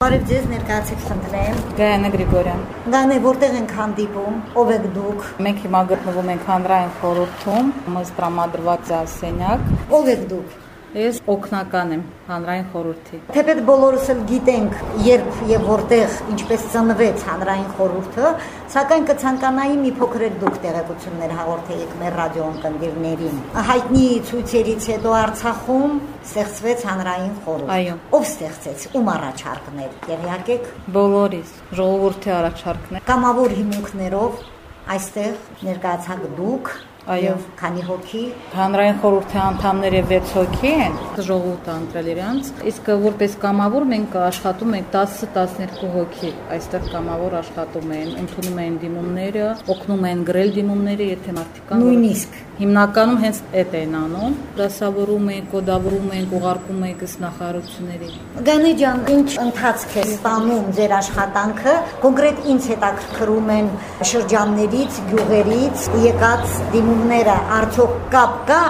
Բարև ձեզ, ներկայացեք խնդրեմ։ Գայանե Գրիգորյան։ Գանե, որտեղ ենք հանդիպում, ով եք դուք։ Մենք հիմա գտնվում ենք հանրային խորհրդում, մեզ տրամադրված է սենյակ։ Ով եք դուք։ Ես օկնական եմ հանրային խորհրդի։ Թեպետ բոլորս էլ գիտենք, երբ եւ որտեղ ինչպես ծնվեց հանրային խորհուրդը, սակայն կցանկանայի մի փոքր էլ դուք տեղեկություններ հաղորդեիք մեր ռադիոն կնդիրներին։ Հայտնի ցույցերից հետո Արցախում ստեղծվեց հանրային խորհուրդ։ Այո։ Ով ստեղծեց, ում առաջարկներ, տեղյակ եք։ Բոլորիս ժողովրդի առաջարկներ։ Կամավոր հիմունքներով այստեղ ներկայացաք դուք Այո։ քանի հոգի Հանրային խորհրդի անդամները 6 հոգի են, ժողովուրդը ընտրել իրանց, իսկ որպես կամավոր մենք աշխատում ենք 10-12 հոգի։ Այստեղ կամավոր աշխատում են, ընդունում են դիմումները, օգնում են գրել դիմումները, եթե մարդիկ կան։ նույնիսկ Հիմնականում հենց այդ են անում։ Դասավորում են, կոդավորում են, ուղարկում են գսնախարությունների։ Գանի ջան, ինչ ընթացք է ստանում ձեր աշխատանքը, կոնկրետ ինձ հետաքրքրում են շրջաններից, գյուղերից եկած դիմումները, արդյոք կապ կա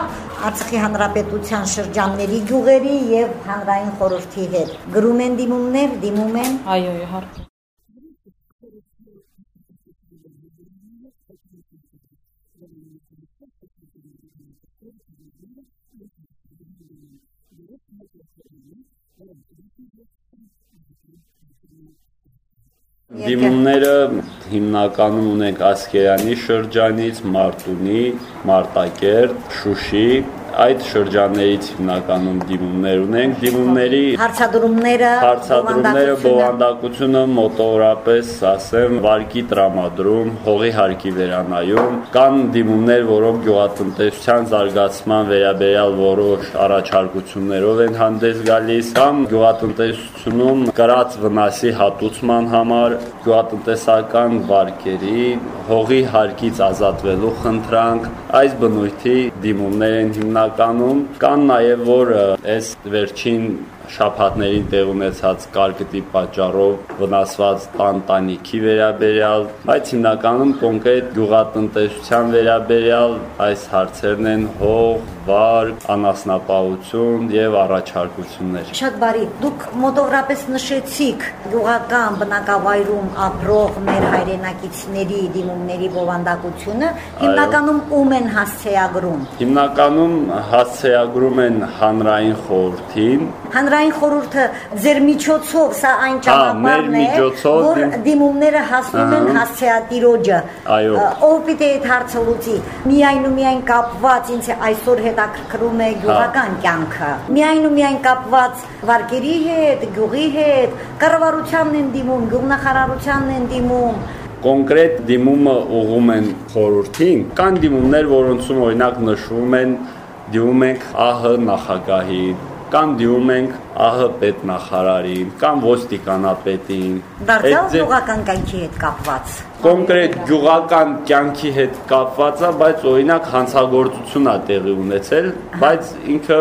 Արցախի հանրապետության շրջանների գյուղերի եւ հանրային խորհրդի հետ։ Գրում են դիմումներ, դիմում են Այո, իհարկե։ Դիմումները հիմնականում ունենք Ասկերանի շրջանից, Մարտունի, Մարտակերտ, Շուշի, այդ շրջաններից հիմնականում դիմումներ ունենք։ Դիմումների հարցադրումները, հարցադրումները բովանդակությունը։ մոտորապես, ասեմ, վարկի տրամադրում, հողի հարկի վերանայում, կան դիմումներ, որոնք գյուղատնտեսության զարգացման վերաբերյալ որոշ առաջարկություններով են հանդես գալիս, կամ գյուղատնտեսությունում կրած վնասի հատուցման համար գյուղատնտեսական վարկերի, հողի հարկից ազատվելու խնդրանք, այս բնույթի դիմումներ են հիմնականում, կան նաև որ այս վերջին շփաթներին տեղ ունեցած կարկտի պատճառով վնասված տանտանիքի վերաբերյալ, բայց հիմնականում կոնկրետ գյուղատնտեսության վերաբերյալ այս հարցերն են հող, վարկ, անասնապահություն եւ առաջարկություններ։ Շատ բարի։ Դուք մոտավորապես նշեցիք գյուղական բնակավայրում ապրող մեր հայրենակիցների դիմումների բովանդակությունը, հիմնականում ում են հասցեագրում։ Հիմնականում հասցեագրում են հանրային խորհրդին, Հանրային խորհուրդը ձեր միջոցով սա այն ճանապարհն է, որ դիմ- դիմումները հասնում են հասցեատիրոջը։ Այո։ Ով պիտի այդ հարցը լուծի։ Միայն ու միայն կապված ինձ այսօր հետաքրքրում է գյուղական կյանքը։ Միայն ու միայն կապված վարկերի հետ, գյուղի հետ, կառավարությանն են դիմում, գյուղնախարարությանն են դիմում։ կոնկրետ դիմումը ուղում են խորհրդին, կան դիմումներ, որոնցում օրինակ նշվում են դիմում ենք ԱՀ նախագահին, կան դիմում ենք ԱՀ պետնախարարին, կան ոստիկանապետին։ Դարձյալ գյուղական կյանքի հետ կապված։ կոնկրետ գյուղական կյանքի հետ կապված է, բայց օրինակ հանցագործություն է տեղի ունեցել, բայց ինքը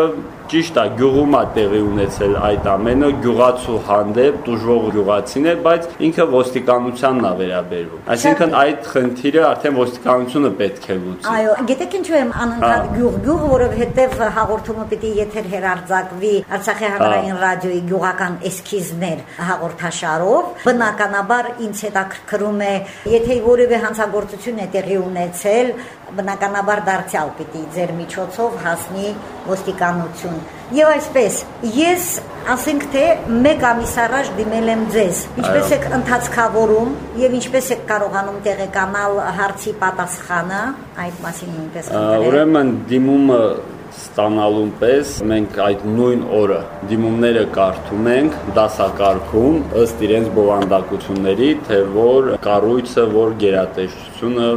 Ճիշտ է, գյուղում է տեղի ունեցել այդ ամենը, գյուղացու հանդեպ դժվող գյուղացին է, բայց ինքը ոստիկանությանն է վերաբերվում։ Այսինքն այդ խնդիրը արդեն ոստիկանությունը պետք է լուծի։ Այո, գիտեք ինչու եմ անընդհատ գյուղ-գյուղ, որովհետև հաղորդումը պիտի եթեր հերարձակվի Արցախի հանրային ռադիոյի գյուղական էսքիզներ հաղորդաշարով։ Բնականաբար ինձ հետաքրքրում է, եթե որևէ հանցագործություն է տեղի ունեցել, բնականաբար դարձյալ պիտի ձեր միջոցով հասնի ոստիկանություն։ Եվ այսպես, ես ասենք թե 1 ամիս առաջ դիմել եմ ձեզ։ Ինչպես եք ընթացքավորում եւ ինչպես եք կարողանում տեղեկանալ հարցի պատասխանը, այդ մասին նույնպես խնդրեմ։ Ուրեմն դիմումը ստանալուն պես մենք այդ նույն օրը դիմումները կարդում ենք դասակարգում ըստ իրենց բովանդակությունների, թե որ կառույցը, որ գերատեսչությունը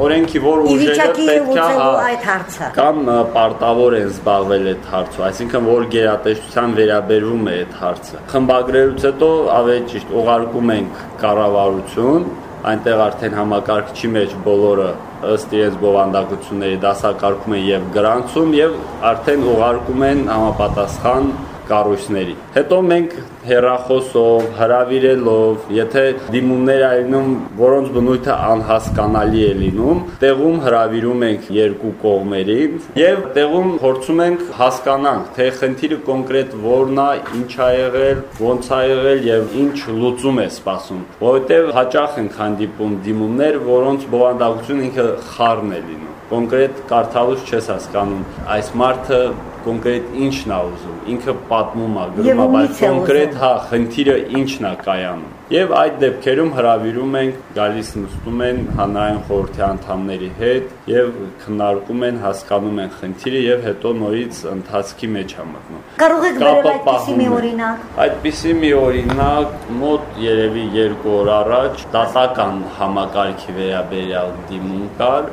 օրենքի որ ուժերը պետք է հա այդ հարցը կամ պարտավոր են զբաղվել այդ հարցով, այսինքն որ գերատեսչության վերաբերվում է այդ հարցը։ Խմբագրելուց հետո ավելի ճիշտ ուղարկում ենք կառավարություն, այնտեղ արդեն համակարգչի մեջ բոլորը ըստ իրենց բովանդակությունների դասակարգում են եւ գրանցում եւ արդեն ուղարկում են համապատասխան կառույցների։ Հետո մենք հերախոսով, հրավիրելով, եթե դիմումներ այլնում, որոնց բնույթը անհասկանալի է լինում, տեղում հրավիրում ենք երկու կողմերին եւ տեղում փորձում ենք հասկանանք, թե խնդիրը կոնկրետ որն է, ինչ ա եղել, ոնց ա եղել եւ ինչ լուծում է սպասում։ Որովհետեւ հաճախ են հանդիպում դիմումներ, որոնց բովանդակություն ինքը խառն է լինում կոնկրետ կարդալուց չես հասկանում այս մարդը կոնկրետ ինչն է ուզում, ինքը պատմում է, գրում է, բայց կոնկրետ հա, խնդիրը ինչն է կայանում։ Եվ այդ դեպքերում հravirում ենք, գալիս նստում են հանրային խորհրդի անդամների հետ եւ քննարկում են, հասկանում են խնդիրը եւ հետո նորից ընթացքի մեջ է մտնում։ Կարող եք վերել այդպիսի մի օրինակ։ Այդպիսի մի օրինակ մոտ երևի 2 օր առաջ դատական համակարգի վերաբերյալ դիմում կար,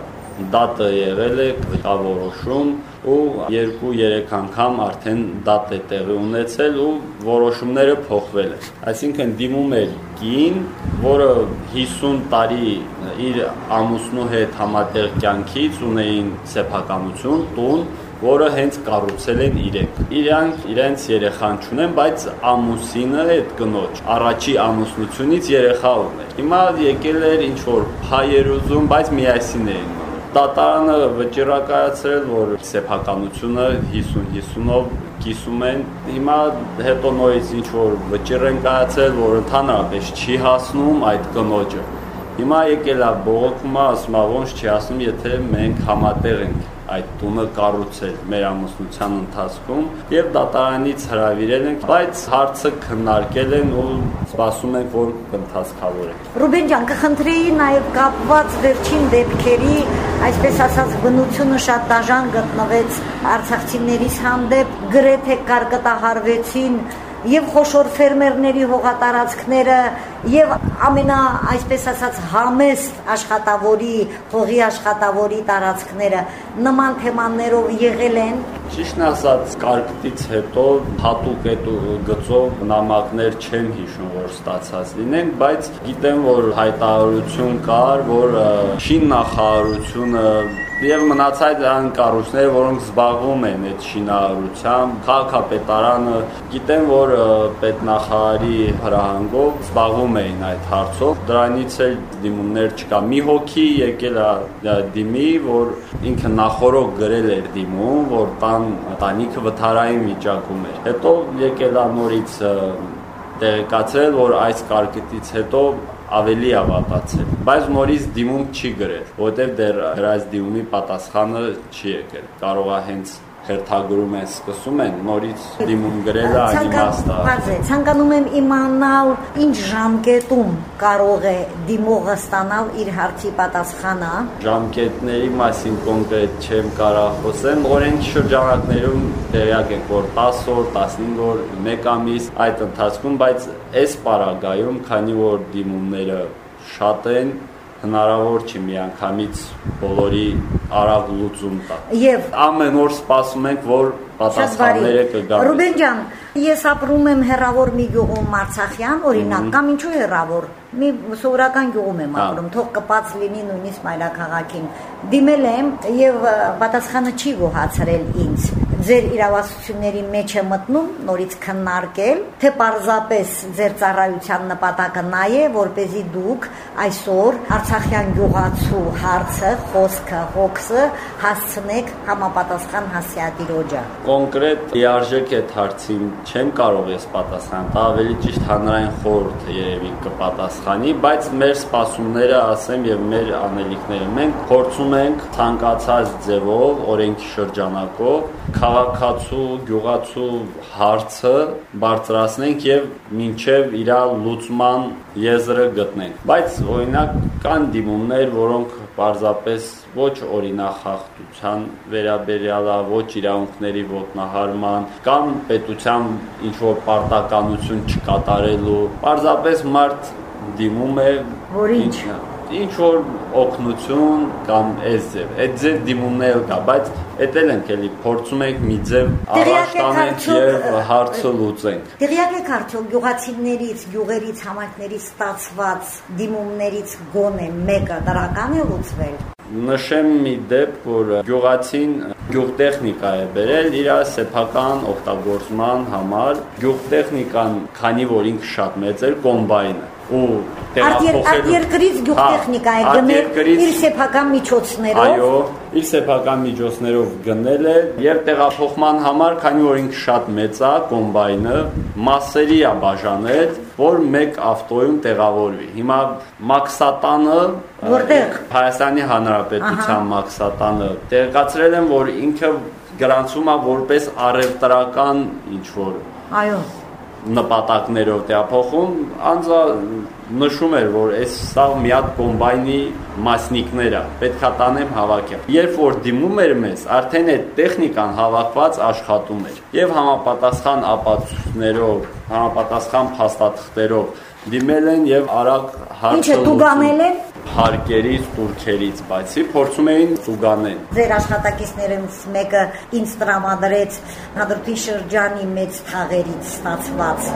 դատը եղել է կարգավորոշում ու 2-3 անգամ արդեն դատ է տեղի ունեցել ու որոշումները փոխվել են։ Այսինքն դիմում էր կին, որը 50 տարի իր ամուսնու հետ համատեղ կյանքից ունեին սեփականություն, տուն, որը հենց կառուցել են իրենք։ Իրանք իրենց երեխան չունեն, բայց ամուսինը այդ կնոջ առաջի ամուսնությունից երեխա ուներ։ Հիմա եկել էր ինչ որ հայեր ուզում, բայց միասին էին Տատարանը վճռակայացրել, որ սեփականությունը 50-50-ով կիսում են։ Հիմա հետո նորից ինչ որ վճիռ են կայացել, որ ընդհանրապես չի հասնում այդ կնոջը։ Հիմա եկել է բողոքումը, ասում է ոնց չի ասում, եթե մենք համատեղ ենք այդ տունը կառուցել մեր ամուսնության ընթացքում եւ դատարանից հրավիրել ենք, բայց հարցը քննարկել են ու սպասում ենք, որ կընթացքավորեն։ Ռուբեն ջան, կխնդրեի նաեւ կապված վերջին դեպքերի, այսպես ասած, բնությունը շատ դաժան գտնվեց արցախցիներից հանդեպ, գրեթե կարկտահարվեցին եւ խոշոր ֆերմերների հողատարածքները եւ ամենա այսպես ասած համեստ աշխատավորի հողի աշխատավորի տարածքները նման թեմաներով եղել են Ճիշտն ասած, կարկտից հետո հատուկ այդ գծով նամակներ չեմ հիշում, որ ստացած լինեն, բայց գիտեմ, որ հայտարարություն կար, որ շին նախարարությունը եւ մնացած այն կառույցները, որոնք զբաղվում են այդ շինարարությամբ, քաղաքապետարանը, գիտեմ, որ պետնախարարի հրահանգով զբաղվում էին այդ հարցով։ Դրանից էլ դիմումներ չկա։ Մի հոգի եկել է դիմի, որ ինքը նախորոք գրել էր դիմում, որ տան տանիքը վթարային վիճակում էր։ Հետո եկել է նորից տեղեկացրել, որ այս կարկետից հետո ավելի ավատացել, բայց նորից դիմում չի գրել, որովհետև դեռ հրած դիմումի պատասխանը չի եկել։ Կարող է հենց հերթագրում են, սկսում են, նորից դիմում գրելը անիմաստ է։ Ցանկանում եմ իմանալ ինչ ժամկետում կարող է դիմողը ստանալ իր հարցի պատասխանը։ Ժամկետների մասին կոնկրետ չեմ կարող խոսեմ։ Օրենքի շրջանակներում տեղյակ ենք, որ 10 օր, 15 օր, 1 ամիս այդ ընթացքում, բայց այս պարագայում, քանի որ դիմումները շատ են, հնարավոր չի միանգամից բոլորի արագ լուծում տա։ Եվ ամեն օր սպասում ենք, որ պատասխանները կգան։ Ռուբեն ջան, ես ապրում եմ հերավոր մի գյուղում Արցախյան, օրինակ, կամ ինչու հերավոր։ Մի սովորական գյուղում եմ ապրում, թող կպած լինի նույնիսկ մայրաքաղաքին։ Դիմել եմ եւ պատասխանը չի գոհացրել ինձ ձեր իրավասությունների մեջ է մտնում նորից քննարկել, թե պարզապես ձեր ծառայության նպատակը նա է, որ เป զի դուք այսօր Արցախյան գյուղացու հարցը, խոսքը, հոգսը հասցնեք համապատասխան հասիատիրոջը։ Կոնկրետ լիարժեք այդ հարցին չեմ կարող ես պատասխանել, դա ավելի ճիշտ հանրային խորհուրդը երևի կպատասխանի, բայց մեր սպասումները, ասեմ, եւ մեր անելիքները մենք փորձում ենք ցանկացած ձևով օրենքի շրջանակով քաղաքացու, գյուղացու հարցը բարձրացնենք եւ մինչեւ իր լուծման եզրը գտնենք։ Բայց օրինակ կան դիմումներ, որոնք պարզապես ոչ օրինախախտության վերաբերյալ, ոչ իրավունքների ոտնահարման կամ պետության ինչ որ պարտականություն չկատարելու, պարզապես մարդ դիմում է որ ինչ որ օգնություն կամ այս ձև։ Այդ ձև դիմումներ կա, բայց էդ էլ ենք էլի փորձում ենք մի ձև առաջ տանենք եւ հարցը լուծենք։ Տեղյակ եք արդյոք գյուղացիներից, գյուղերից, համայնքներից ստացված դիմումներից գոնե մեկը դրական է լուծվել։ Նշեմ մի դեպք, որ գյուղացին գյուղտեխնիկա է բերել իր սեփական օգտագործման համար։ Գյուղտեխնիկան, քանի որ ինքը շատ մեծ էր, կոմբայնը ու Արտերկրից գյուղտեխնիկա է գնել իր սեփական միջոցներով։ Այո, իր սեփական միջոցներով գնել է եւ տեղափոխման համար, քանի որ ինքը շատ մեծ է, կոմբայնը մասերի է բաժանել, որ մեկ ավտոյում տեղավորվի։ Հիմա Մաքսատանը որտեղ? Հայաստանի Հանրապետության Մաքսատանը տեղեկացրել են, որ ինքը գրանցում է որպես առևտրական ինչ որ Այո նպատակներով տեղափոխում, անձը նշում էր, որ այս սա մի հատ կոմբայնի մասնիկներ է, պետքա տանեմ հավաքեմ։ Երբ որ դիմում էր մեզ, արդեն այդ տեխնիկան հավաքված աշխատում էր։ Եվ համապատասխան ապացույցներով, համապատասխան փաստաթղթերով դիմել են եւ արագ հարցը Ինչ է դուգանել են հարկերից, турքերից բացի փորձում էին զուգանեն։ Ձեր աշխատակիցներից մեկը ինձ տրամադրեց Հադրութի շրջանի մեծ թաղերից ստացված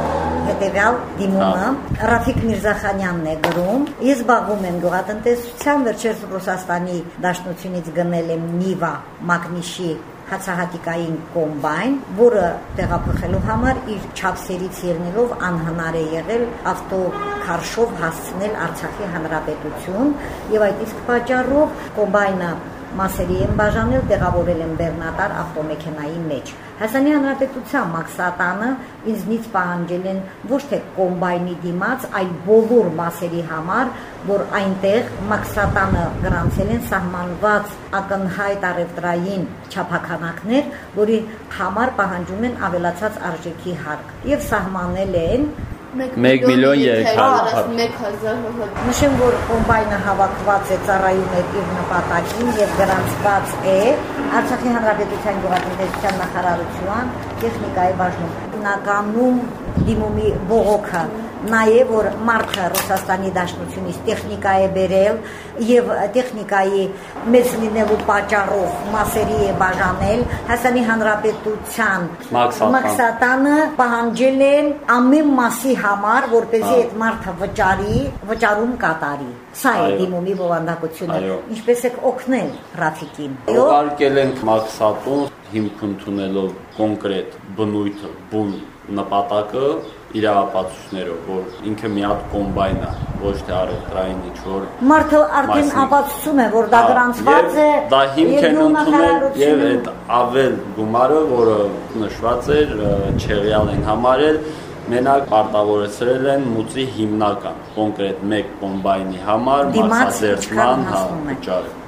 հետևյալ դիմումը։ հա։ Ռաֆիկ Միրզախանյանն է գրում. Ես զբաղվում եմ գյուղատնտեսությամբ, վերջերս Ռուսաստանի Դաշնությունից գնել եմ Նիվա մագնիշի հացահատիկային կոմբայն, որը տեղափոխելու համար իր չափսերից ելնելով անհնար է եղել ավտոքարշով հասցնել Արցախի հանրապետություն եւ այդ իսկ պատճառով կոմբայնը մասերի են բաժանել, տեղավորել են բեռնատար ավտոմեքենայի մեջ։ Հայաստանի Հանրապետության Մաքսատանը ինձնից պահանջել են ոչ թե կոմբայնի դիմաց, այլ բոլոր մասերի համար, որ այնտեղ Մաքսատանը գրանցել են սահմանված ակնհայտ առևտրային չափականակներ, որի համար պահանջում են ավելացած արժեքի հարկ եւ սահմանել են 1 միլիոն 300 1000 Նշեմ, որ կոմբայնը հավաքված է ծառայում է իր նպատակին եւ գրանցված է Արցախի Հանրապետության գյուղատնտեսության նախարարության տեխնիկայի բաժնում։ Հիմնականում դիմումի բողոքը նաև որ մարդը Ռուսաստանի Դաշնությունից տեխնիկա է բերել եւ տեխնիկայի մեծ լինելու պատճառով մասերի է բաժանել Հայաստանի Հանրապետության մաքսատանը պահանջել են ամեն մասի համար որպեսզի այդ մարդը վճարի վճարում կատարի սա է դիմումի բովանդակությունը ինչպես է օգնել Ռաֆիկին ուղարկել ենք մաքսատուն հիմք ընդունելով կոնկրետ բնույթը բուն նպատակը իրավապացույցներով, որ ինքը մի հատ կոմբայն է, ոչ թե առևտրային ինչ որ Մարդը արդեն ապացուցում է, որ դա գրանցված է։ Դա հիմք են ընդունել եւ այդ ավել գումարը, որը նշված էր, չեղյալ են համարել, մենակ պարտավորեցրել են մուծի հիմնական, կոնկրետ մեկ կոմբայնի համար մարսաձերծման հա վճարը